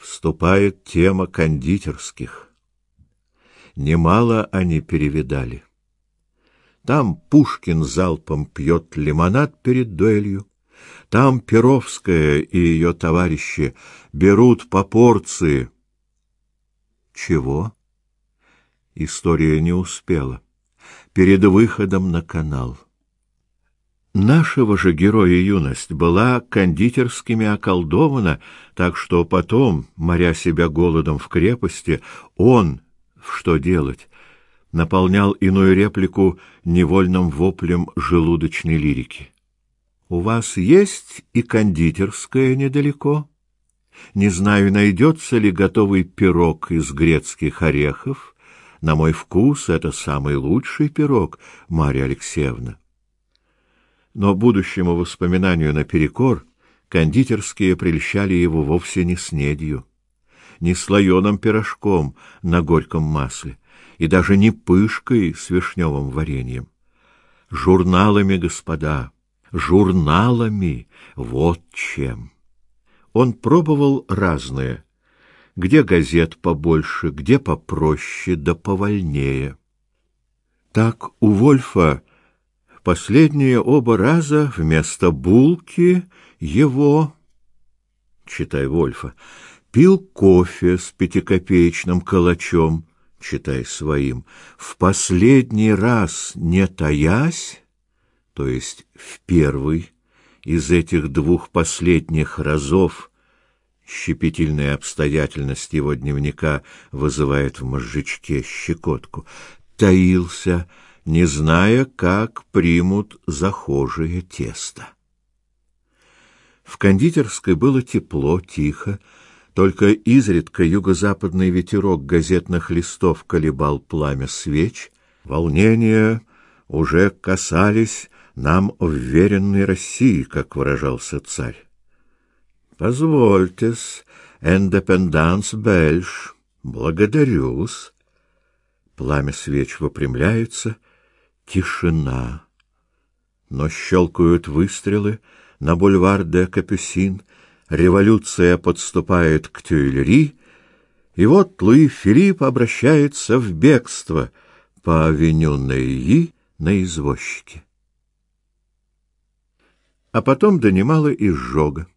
вступает тема кондитерских. Немало они перевидали. Там Пушкин залпом пьет лимонад перед дуэлью, там Перовская и ее товарищи берут по порции. Чего? История не успела. Перед выходом на канал. Нашего же героя юность была кондитерскими околдована, так что потом, моря себя голодом в крепости, он, что делать, наполнял иную реплику невольным воплем желудочной лирики. У вас есть и кондитерская недалеко? Не знаю, найдется ли готовый пирог из грецких орехов. На мой вкус это самый лучший пирог, Марья Алексеевна. Но будущему воспоминанию наперекор кондитерские прельщали его вовсе не снедью, не слоеным пирожком на горьком масле и даже не пышкой с вишневым вареньем. Журналами, господа, журналами, вот чем. Он пробовал разные, где газет побольше, где попроще да повольнее. Так у Вольфа Последние оба раза вместо булки его, читай Вольфа, пил кофе с пятикопеечным калачом, читай своим, в последний раз не таясь, то есть в первый из этих двух последних разов щепетильная обстоятельность его дневника вызывает в мозжечке щекотку, таился не зная, как примут захожее тесто. В кондитерской было тепло, тихо, только изредка юго-западный ветерок газетных листов колебал пламя свеч, волнения уже касались нам вверенной России, как выражался царь. Позвольтесь, индепенданс бельш, благодарю-с. Пламя свеч выпрямляется — Тишина. Но щелкают выстрелы на бульвар де Капюсин, революция подступает к Тюильри, и вот Луи Филипп обращается в бегство по авеню Нейи на извозчике. А потом донимала изжога.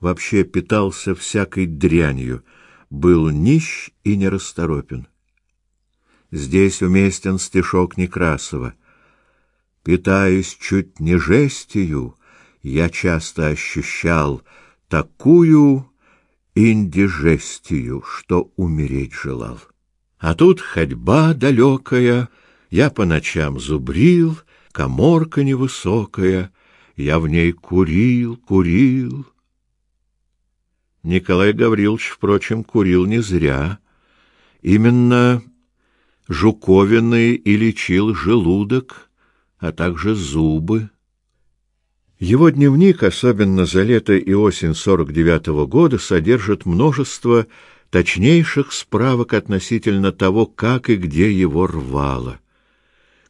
Вообще питался всякой дрянью, был нищ и нерасторопен. Здесь уместен стишок Некрасова. Питаясь чуть не жестью, я часто ощущал такую индижестию, что умереть желал. А тут ходьба далекая, я по ночам зубрил, коморка невысокая, я в ней курил, курил. Николай Гаврилович, впрочем, курил не зря. Именно жуковины и лечил желудок, а также зубы. Его дневник, особенно за лето и осень 49 -го года, содержит множество точнейших справок относительно того, как и где его рвало.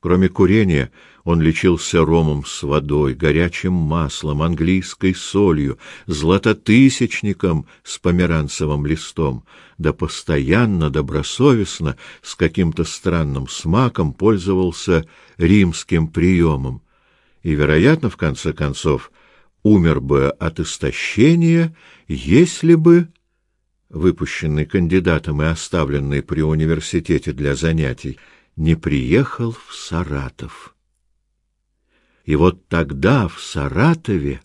Кроме курения, он лечился ромом с водой, горячим маслом, английской солью, златотысячником с померанцевым листом, да постоянно, добросовестно, с каким-то странным смаком пользовался римским приемом. И, вероятно, в конце концов, умер бы от истощения, если бы выпущенный кандидатом и оставленный при университете для занятий не приехал в Саратов. И вот тогда в Саратове